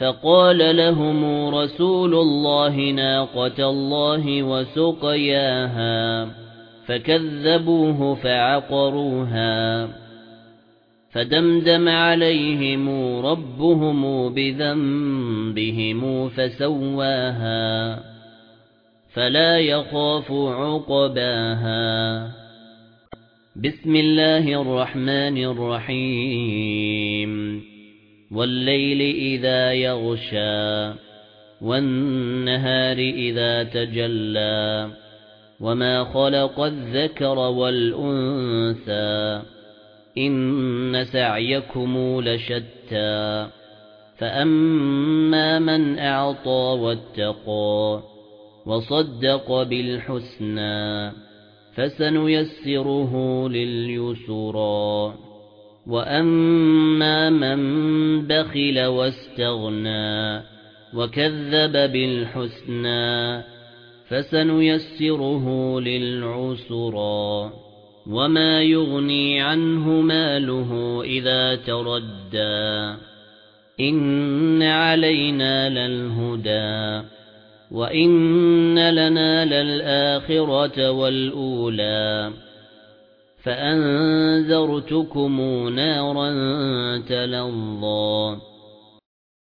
فقال لهم رسول الله ناقة الله وسقياها فكذبوه فعقروها فدمدم عليهم ربهم بذنبهم فسواها فلا يخاف عقباها. بسم الله الرحمن الرحيم. والليل إذا يغشى والنهار إذا تجلى وما خلق الذكر والأنثى إن سعيكم لشتى. فأما من أعطى واتقى وصدق بالحسنى فسنيسره لليسرى. وأما من بخل واستغنى وكذب بالحسنى فسنيسره للعسرى وما يغني عنه ماله إذا تردى إن علينا للهدى وإن لنا للآخرة والأولى فأنذرتكم نارا تلظى.